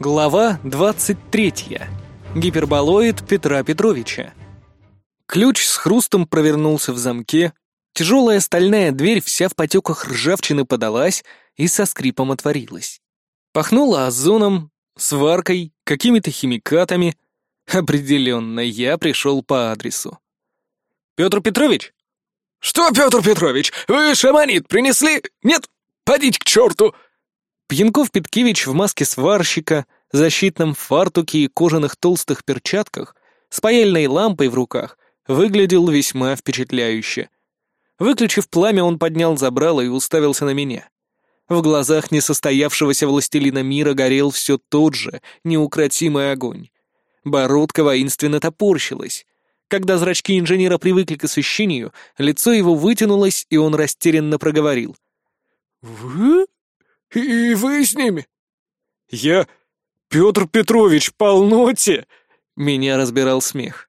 Глава 23. Гиперболоид Петра Петровича. Ключ с хрустом провернулся в замке, тяжелая стальная дверь вся в потеках ржавчины подалась и со скрипом отворилась. Пахнуло озоном, сваркой, какими-то химикатами. Определенно, я пришел по адресу. «Петр Петрович?» «Что, Петр Петрович, вы шаманит принесли? Нет? Подите к черту!» Пьянков-Петкевич в маске сварщика, защитном фартуке и кожаных толстых перчатках, с паяльной лампой в руках, выглядел весьма впечатляюще. Выключив пламя, он поднял забрало и уставился на меня. В глазах несостоявшегося властелина мира горел все тот же неукротимый огонь. Бородка воинственно топорщилась. Когда зрачки инженера привыкли к освещению, лицо его вытянулось, и он растерянно проговорил. «Вы? И вы с ними?» «Я... Петр Петрович, полноте!» Меня разбирал смех.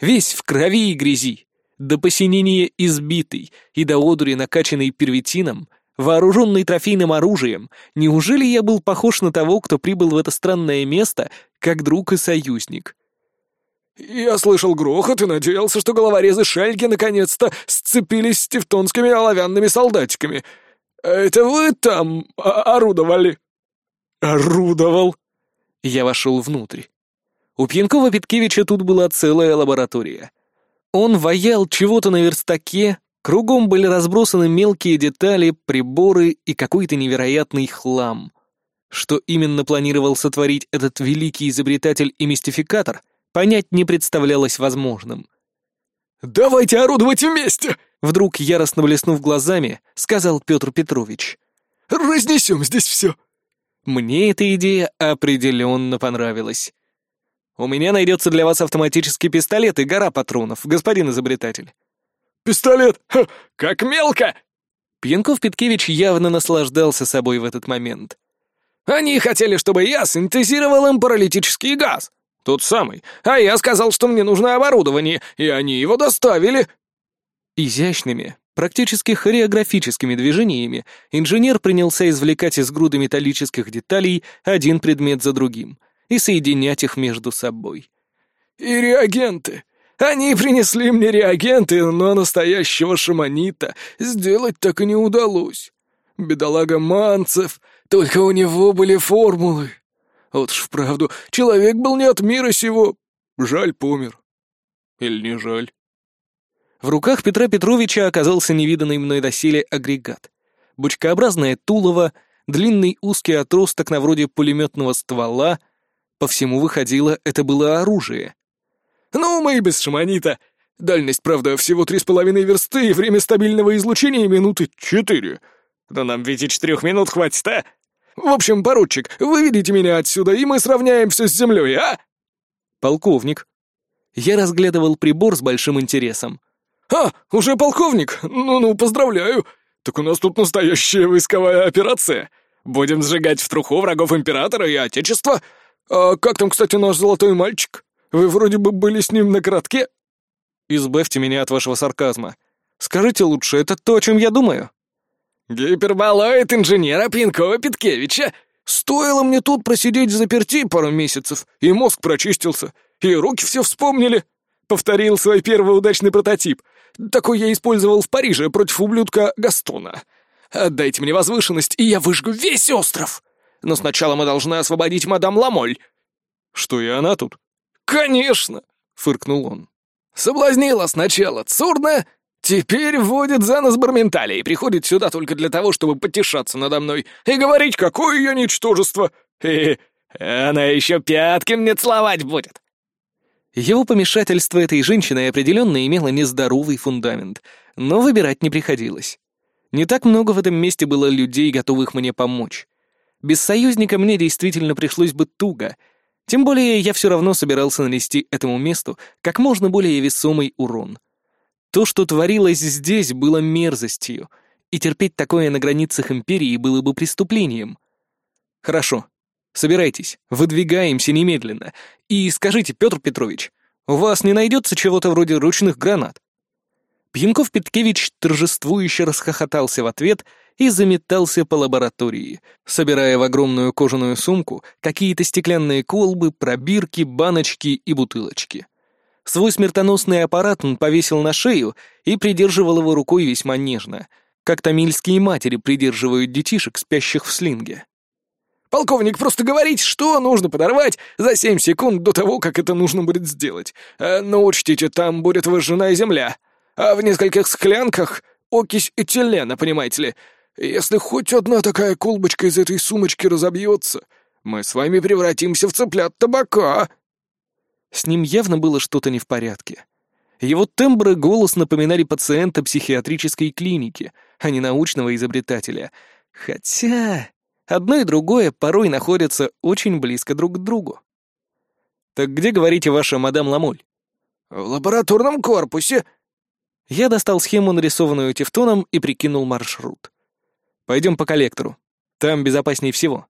Весь в крови и грязи, до посинения избитый и до одури накачанный первитином, вооруженный трофейным оружием, неужели я был похож на того, кто прибыл в это странное место, как друг и союзник? «Я слышал грохот и надеялся, что головорезы Шельги наконец-то сцепились с тевтонскими оловянными солдатиками. Это вы там орудовали?» «Орудовал?» Я вошел внутрь. У Пьянкова-Петкевича тут была целая лаборатория. Он ваял чего-то на верстаке, кругом были разбросаны мелкие детали, приборы и какой-то невероятный хлам. Что именно планировал сотворить этот великий изобретатель и мистификатор, понять не представлялось возможным. «Давайте орудовать вместе!» Вдруг, яростно блеснув глазами, сказал Петр Петрович. «Разнесем здесь все!» Мне эта идея определенно понравилась. «У меня найдется для вас автоматический пистолет и гора патронов, господин изобретатель». «Пистолет? Ха, как мелко!» Пьянков-Петкевич явно наслаждался собой в этот момент. «Они хотели, чтобы я синтезировал им паралитический газ. Тот самый. А я сказал, что мне нужно оборудование, и они его доставили». Изящными, практически хореографическими движениями инженер принялся извлекать из груды металлических деталей один предмет за другим и соединять их между собой. «И реагенты. Они принесли мне реагенты, но настоящего шаманита сделать так и не удалось. Бедолага Манцев, только у него были формулы. Вот ж вправду, человек был не от мира сего. Жаль, помер. Или не жаль?» В руках Петра Петровича оказался невиданный мной доселе агрегат. Бучкообразное тулово, длинный узкий отросток на вроде пулеметного ствола. По всему выходило, это было оружие. «Ну, мы и без шаманита. Дальность, правда, всего три с половиной версты, и время стабильного излучения минуты четыре. Да нам ведь и четырех минут хватит, а? В общем, поручик, выведите меня отсюда, и мы сравняем все с землей, а?» «Полковник». Я разглядывал прибор с большим интересом. «А, уже полковник? Ну-ну, поздравляю. Так у нас тут настоящая войсковая операция. Будем сжигать в труху врагов императора и отечества. А как там, кстати, наш золотой мальчик? Вы вроде бы были с ним на коротке?» «Избавьте меня от вашего сарказма. Скажите лучше, это то, о чем я думаю?» «Гиперболоид инженера Пьянкова-Петкевича. Стоило мне тут просидеть заперти пару месяцев, и мозг прочистился, и руки все вспомнили. Повторил свой первый удачный прототип. Такой я использовал в Париже против ублюдка Гастона. Отдайте мне возвышенность, и я выжгу весь остров. Но сначала мы должны освободить мадам Ламоль». «Что и она тут?» «Конечно!» — фыркнул он. «Соблазнила сначала Цурна, теперь вводит за нос Барментали и приходит сюда только для того, чтобы потешаться надо мной и говорить, какое я ничтожество. И она еще пятки мне целовать будет. Его помешательство этой женщины определенно имело нездоровый фундамент, но выбирать не приходилось. Не так много в этом месте было людей, готовых мне помочь. Без союзника мне действительно пришлось бы туго, тем более я все равно собирался нанести этому месту как можно более весомый урон. То, что творилось здесь, было мерзостью, и терпеть такое на границах Империи было бы преступлением. Хорошо, Собирайтесь, выдвигаемся немедленно. И скажите, Петр Петрович, у вас не найдется чего-то вроде ручных гранат?» Пьянков-Петкевич торжествующе расхохотался в ответ и заметался по лаборатории, собирая в огромную кожаную сумку какие-то стеклянные колбы, пробирки, баночки и бутылочки. Свой смертоносный аппарат он повесил на шею и придерживал его рукой весьма нежно, как тамильские матери придерживают детишек, спящих в слинге. «Полковник, просто говорить, что нужно подорвать за семь секунд до того, как это нужно будет сделать. А, но учтите, там будет выжженная земля. А в нескольких склянках окись этилена, понимаете ли. Если хоть одна такая колбочка из этой сумочки разобьется, мы с вами превратимся в цыплят табака». С ним явно было что-то не в порядке. Его тембр и голос напоминали пациента психиатрической клиники, а не научного изобретателя. Хотя одно и другое порой находятся очень близко друг к другу. «Так где, говорите, ваша мадам Ламоль?» «В лабораторном корпусе». Я достал схему, нарисованную Тевтоном, и прикинул маршрут. «Пойдем по коллектору. Там безопаснее всего».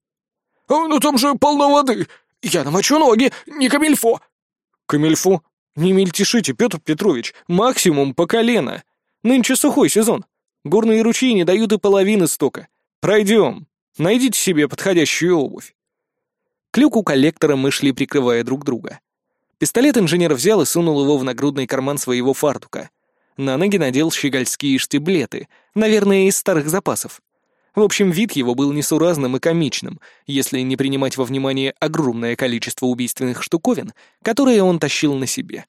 «А, ну там же полно воды! Я намочу ноги, не камильфо!» «Камильфо? Не мельтешите, Петр Петрович, максимум по колено. Нынче сухой сезон. Горные ручьи не дают и половины стока. Пройдем. Найдите себе подходящую обувь». К люку коллектора мы шли, прикрывая друг друга. Пистолет инженер взял и сунул его в нагрудный карман своего фартука. На ноги надел щегольские штиблеты, наверное, из старых запасов. В общем, вид его был несуразным и комичным, если не принимать во внимание огромное количество убийственных штуковин, которые он тащил на себе.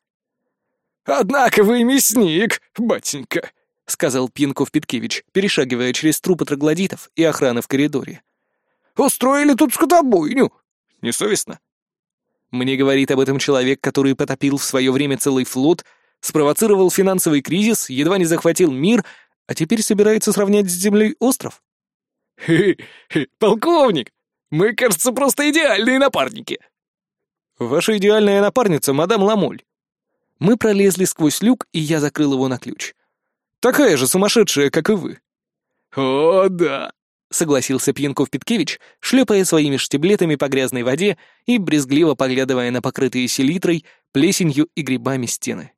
«Однако вы мясник, батенька», — сказал Пинков-Питкевич, перешагивая через трупы троглодитов и охраны в коридоре. «Устроили тут скотобойню. Несовестно». Мне говорит об этом человек, который потопил в свое время целый флот, спровоцировал финансовый кризис, едва не захватил мир, а теперь собирается сравнять с землей остров? Полковник! Мы, кажется, просто идеальные напарники!» «Ваша идеальная напарница, мадам Ламоль». Мы пролезли сквозь люк, и я закрыл его на ключ. «Такая же сумасшедшая, как и вы». «О, да!» — согласился Пьянков-Питкевич, шлепая своими штиблетами по грязной воде и брезгливо поглядывая на покрытые селитрой, плесенью и грибами стены.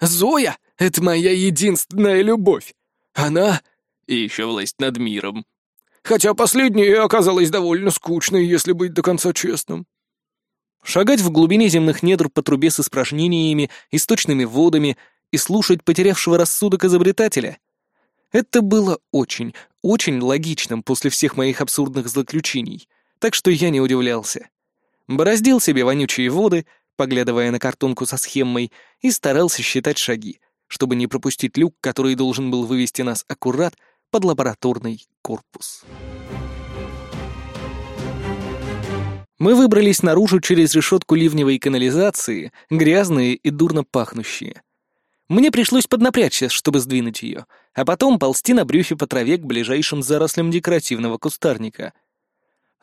«Зоя — это моя единственная любовь! Она и еще власть над миром!» Хотя последняя оказалась довольно скучной, если быть до конца честным. Шагать в глубине земных недр по трубе с испражнениями, источными водами и слушать потерявшего рассудок изобретателя — это было очень, очень логичным после всех моих абсурдных заключений, так что я не удивлялся. Бороздил себе вонючие воды, поглядывая на картонку со схемой, и старался считать шаги, чтобы не пропустить люк, который должен был вывести нас аккурат под лабораторный корпус. Мы выбрались наружу через решетку ливневой канализации, грязные и дурно пахнущие. Мне пришлось поднапрячься, чтобы сдвинуть ее, а потом ползти на брюхе по траве к ближайшим зарослям декоративного кустарника.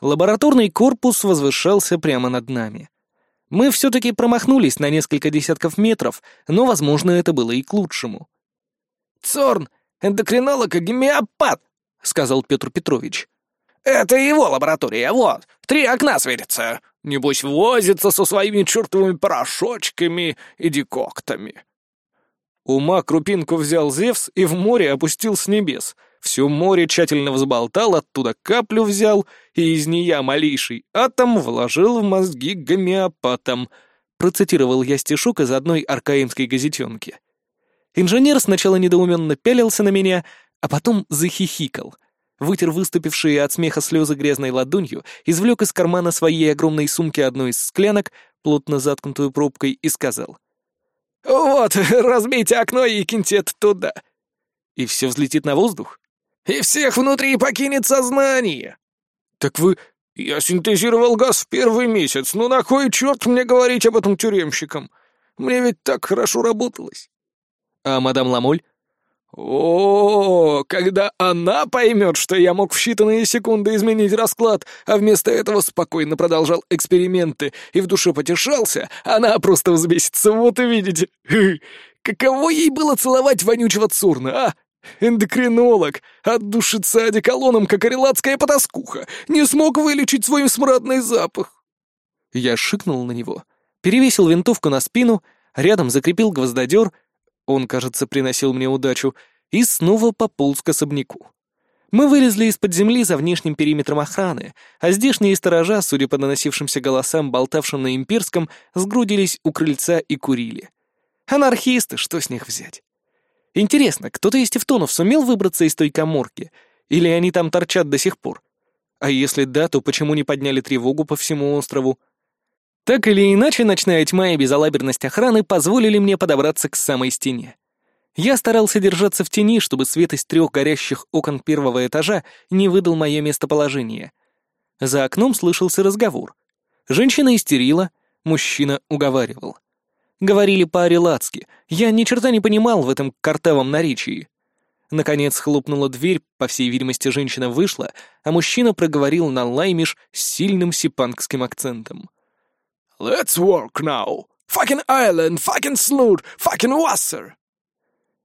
Лабораторный корпус возвышался прямо над нами. Мы все-таки промахнулись на несколько десятков метров, но, возможно, это было и к лучшему. «Цорн, эндокринолог и гомеопат», — сказал Петр Петрович. «Это его лаборатория, вот, три окна светятся. Небось, возится со своими чертовыми порошочками и декоктами». Ума крупинку взял Зевс и в море опустил с небес. Всё море тщательно взболтал, оттуда каплю взял и из нея малейший атом вложил в мозги гомеопатам. Процитировал я стишок из одной аркаимской газетенки. Инженер сначала недоуменно пялился на меня, а потом захихикал. Вытер выступившие от смеха слезы грязной ладонью, извлек из кармана своей огромной сумки одну из склянок, плотно заткнутую пробкой, и сказал. «Вот, разбейте окно и киньте это туда». «И все взлетит на воздух?» «И всех внутри покинет сознание». «Так вы...» «Я синтезировал газ в первый месяц, ну на кой черт мне говорить об этом тюремщикам? Мне ведь так хорошо работалось». А мадам Ламоль? О, когда она поймет, что я мог в считанные секунды изменить расклад, а вместо этого спокойно продолжал эксперименты и в душе потешался, она просто взбесится, вот и видите. Каково ей было целовать вонючего Цурна, а? Эндокринолог, отдушится одеколоном, как орелатская потаскуха, не смог вылечить свой смрадный запах. Я шикнул на него, перевесил винтовку на спину, рядом закрепил гвоздодер — Он, кажется, приносил мне удачу, и снова пополз к особняку. Мы вылезли из-под земли за внешним периметром охраны, а здешние сторожа, судя по доносившимся голосам, болтавшим на имперском, сгрудились у крыльца и курили. Анархисты, что с них взять? Интересно, кто-то из тевтонов сумел выбраться из той коморки, или они там торчат до сих пор? А если да, то почему не подняли тревогу по всему острову? Так или иначе, ночная тьма и безалаберность охраны позволили мне подобраться к самой стене. Я старался держаться в тени, чтобы свет из трех горящих окон первого этажа не выдал мое местоположение. За окном слышался разговор. Женщина истерила, мужчина уговаривал. Говорили по-арелацки, я ни черта не понимал в этом картавом наречии. Наконец хлопнула дверь, по всей видимости, женщина вышла, а мужчина проговорил на лаймиш с сильным сипанкским акцентом. «Let's work now! Fucking island, fucking sloot, fucking wasser!»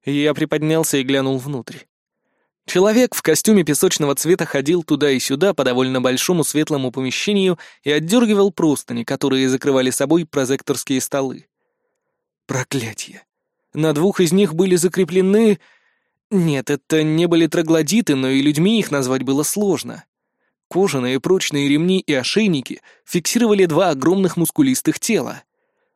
Я приподнялся и глянул внутрь. Человек в костюме песочного цвета ходил туда и сюда по довольно большому светлому помещению и отдергивал простыни, которые закрывали собой прозекторские столы. Проклятье! На двух из них были закреплены... Нет, это не были троглодиты, но и людьми их назвать было сложно. Кожаные прочные ремни и ошейники фиксировали два огромных мускулистых тела.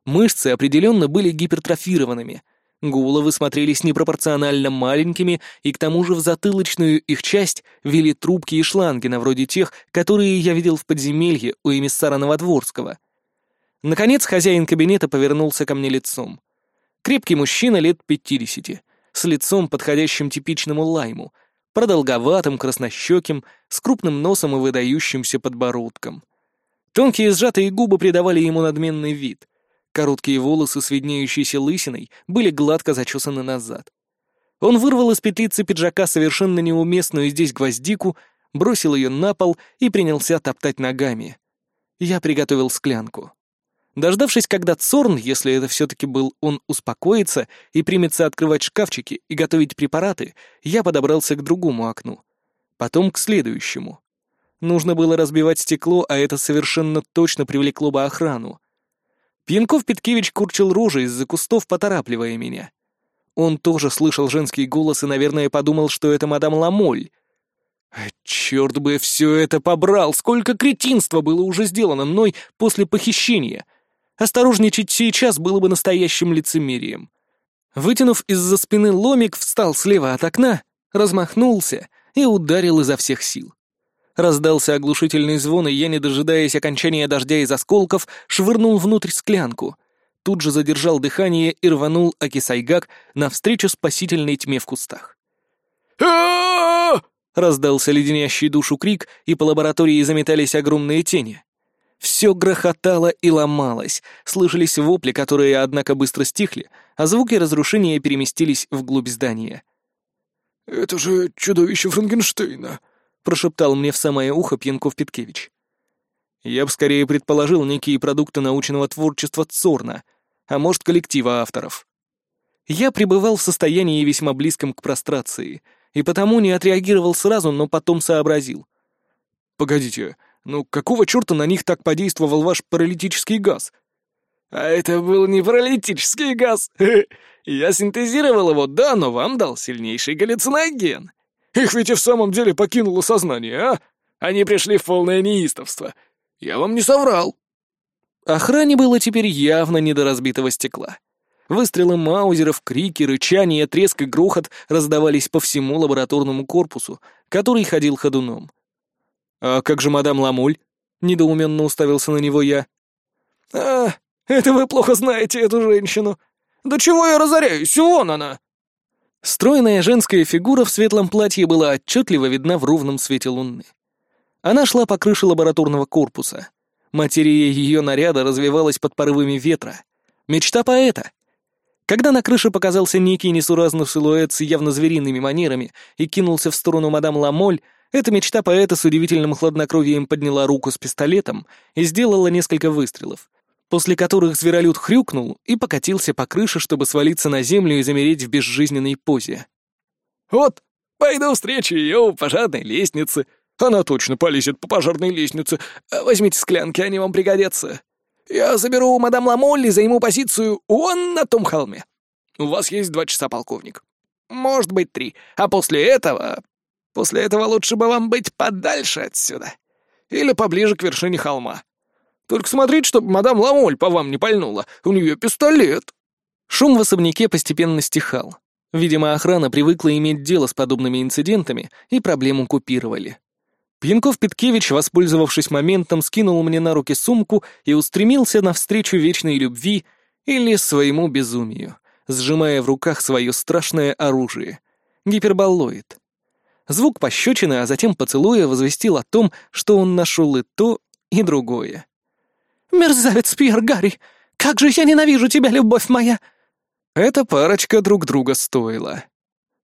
Мышцы определенно были гипертрофированными — Головы смотрелись непропорционально маленькими, и к тому же в затылочную их часть вели трубки и шланги, на вроде тех, которые я видел в подземелье у эмиссара Новодворского. Наконец хозяин кабинета повернулся ко мне лицом. Крепкий мужчина лет пятидесяти, с лицом, подходящим типичному лайму, продолговатым, краснощеким, с крупным носом и выдающимся подбородком. Тонкие сжатые губы придавали ему надменный вид — Короткие волосы с виднеющейся лысиной были гладко зачесаны назад. Он вырвал из петлицы пиджака совершенно неуместную здесь гвоздику, бросил ее на пол и принялся топтать ногами. Я приготовил склянку. Дождавшись, когда Цорн, если это все-таки был он, успокоится и примется открывать шкафчики и готовить препараты, я подобрался к другому окну. Потом к следующему. Нужно было разбивать стекло, а это совершенно точно привлекло бы охрану. Пьянков-Петкевич курчил рожи из-за кустов, поторапливая меня. Он тоже слышал женский голос и, наверное, подумал, что это мадам Ламоль. А черт бы все это побрал! Сколько кретинства было уже сделано мной после похищения! Осторожничать сейчас было бы настоящим лицемерием. Вытянув из-за спины ломик, встал слева от окна, размахнулся и ударил изо всех сил. Раздался оглушительный звон, и я, не дожидаясь окончания дождя из осколков, швырнул внутрь склянку. Тут же задержал дыхание и рванул Акисайгак навстречу спасительной тьме в кустах. Раздался леденящий душу крик, и по лаборатории заметались огромные тени. Все грохотало и ломалось, слышались вопли, которые, однако, быстро стихли, а звуки разрушения переместились вглубь здания. «Это же чудовище Франкенштейна!» прошептал мне в самое ухо Пьянков Петкевич. Я бы скорее предположил некие продукты научного творчества Цорна, а может, коллектива авторов. Я пребывал в состоянии весьма близком к прострации, и потому не отреагировал сразу, но потом сообразил. «Погодите, ну какого черта на них так подействовал ваш паралитический газ?» «А это был не паралитический газ. Я синтезировал его, да, но вам дал сильнейший галлюциноген. Их ведь и в самом деле покинуло сознание, а? Они пришли в полное неистовство. Я вам не соврал». Охране было теперь явно не до разбитого стекла. Выстрелы маузеров, крики, рычание, треск и грохот раздавались по всему лабораторному корпусу, который ходил ходуном. «А как же мадам Ламуль?» — недоуменно уставился на него я. «А, это вы плохо знаете эту женщину. Да чего я разоряюсь, вон она!» Стройная женская фигура в светлом платье была отчетливо видна в ровном свете луны. Она шла по крыше лабораторного корпуса. Материя ее наряда развивалась под порывами ветра. Мечта поэта. Когда на крыше показался некий несуразный силуэт с явно звериными манерами и кинулся в сторону мадам Ламоль, эта мечта поэта с удивительным хладнокровием подняла руку с пистолетом и сделала несколько выстрелов, после которых зверолюд хрюкнул и покатился по крыше, чтобы свалиться на землю и замереть в безжизненной позе. «Вот, пойду встречу ее у пожарной лестницы. Она точно полезет по пожарной лестнице. Возьмите склянки, они вам пригодятся. Я заберу мадам Ламоль и займу позицию вон на том холме. У вас есть два часа, полковник. Может быть, три. А после этого... После этого лучше бы вам быть подальше отсюда. Или поближе к вершине холма. Только смотрите, чтобы мадам Ламоль по вам не пальнула. У нее пистолет». Шум в особняке постепенно стихал. Видимо, охрана привыкла иметь дело с подобными инцидентами и проблему купировали. Пьянков-Петкевич, воспользовавшись моментом, скинул мне на руки сумку и устремился навстречу вечной любви или своему безумию, сжимая в руках свое страшное оружие — гиперболоид. Звук пощечины, а затем поцелуя возвестил о том, что он нашел и то, и другое. «Мерзавец Пьер Гарри! Как же я ненавижу тебя, любовь моя!» Эта парочка друг друга стоила.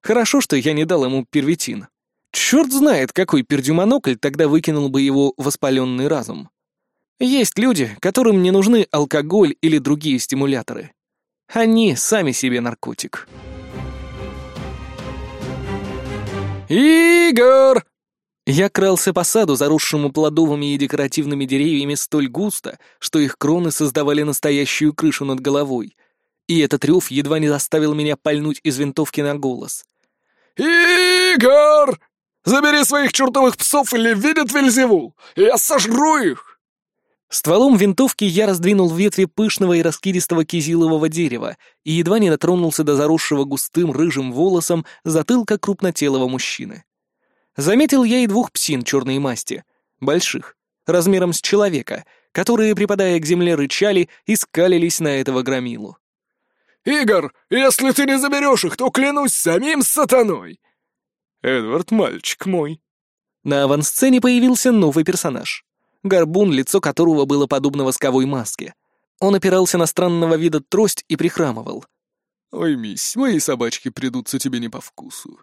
Хорошо, что я не дал ему первитин. Черт знает, какой пердюмонокль тогда выкинул бы его воспаленный разум. Есть люди, которым не нужны алкоголь или другие стимуляторы. Они сами себе наркотик. «Игорь!» Я крался по саду, заросшему плодовыми и декоративными деревьями столь густо, что их кроны создавали настоящую крышу над головой. И этот рев едва не заставил меня пальнуть из винтовки на голос. «Игорь! Забери своих чертовых псов или видят Вельзевул! Я сожру их!» Стволом винтовки я раздвинул ветви пышного и раскидистого кизилового дерева и едва не дотронулся до заросшего густым рыжим волосом затылка крупнотелого мужчины. Заметил я и двух псин черной масти, больших, размером с человека, которые, припадая к земле, рычали и скалились на этого громилу. «Игорь, если ты не заберешь их, то клянусь самим сатаной!» «Эдвард, мальчик мой!» На авансцене появился новый персонаж горбун, лицо которого было подобно восковой маске. Он опирался на странного вида трость и прихрамывал. «Ой, мисс, мои собачки придутся тебе не по вкусу.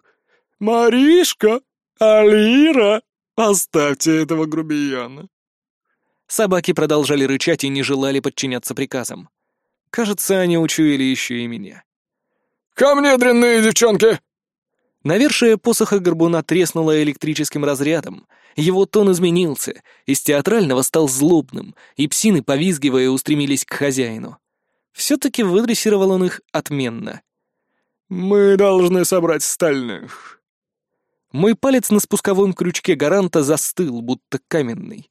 Маришка! Алира! Оставьте этого грубияна!» Собаки продолжали рычать и не желали подчиняться приказам. Кажется, они учуяли еще и меня. «Ко мне, дрянные девчонки!» Навершие посоха горбуна треснуло электрическим разрядом, его тон изменился, из театрального стал злобным, и псины, повизгивая, устремились к хозяину. Все-таки выдрессировал он их отменно. «Мы должны собрать стальных». Мой палец на спусковом крючке гаранта застыл, будто каменный.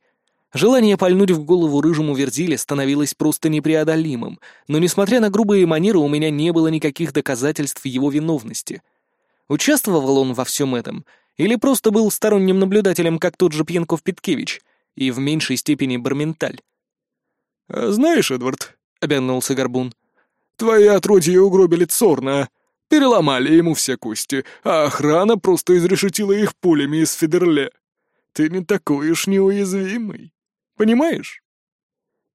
Желание пальнуть в голову рыжему верзиле становилось просто непреодолимым, но, несмотря на грубые манеры, у меня не было никаких доказательств его виновности. Участвовал он во всем этом — или просто был сторонним наблюдателем, как тот же Пьянков-Питкевич, и в меньшей степени Барменталь. «А «Знаешь, Эдвард», — обернулся Горбун, — «твои отродья угробили Цорна, переломали ему все кости, а охрана просто изрешетила их пулями из Федерле. Ты не такой уж неуязвимый, понимаешь?»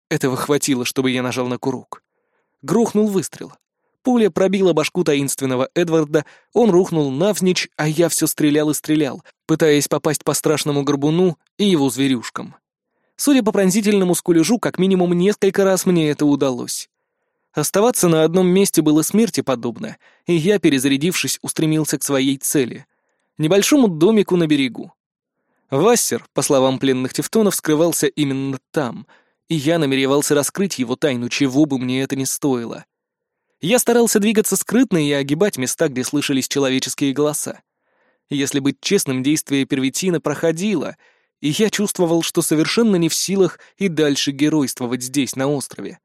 Этого хватило, чтобы я нажал на курок. Грохнул выстрел. Пуля пробила башку таинственного Эдварда, он рухнул навзничь, а я все стрелял и стрелял, пытаясь попасть по страшному горбуну и его зверюшкам. Судя по пронзительному скулежу, как минимум несколько раз мне это удалось. Оставаться на одном месте было смерти подобно, и я, перезарядившись, устремился к своей цели — небольшому домику на берегу. Вассер, по словам пленных тевтонов, скрывался именно там, и я намеревался раскрыть его тайну, чего бы мне это ни стоило — я старался двигаться скрытно и огибать места, где слышались человеческие голоса. Если быть честным, действие первитина проходило, и я чувствовал, что совершенно не в силах и дальше геройствовать здесь, на острове.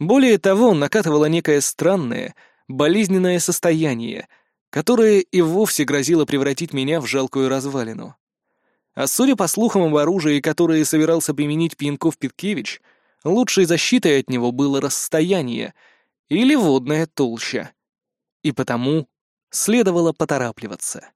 Более того, накатывало некое странное, болезненное состояние, которое и вовсе грозило превратить меня в жалкую развалину. А судя по слухам об оружии, которое собирался применить Пьянков-Питкевич, лучшей защитой от него было расстояние — или водная толща. И потому следовало поторапливаться.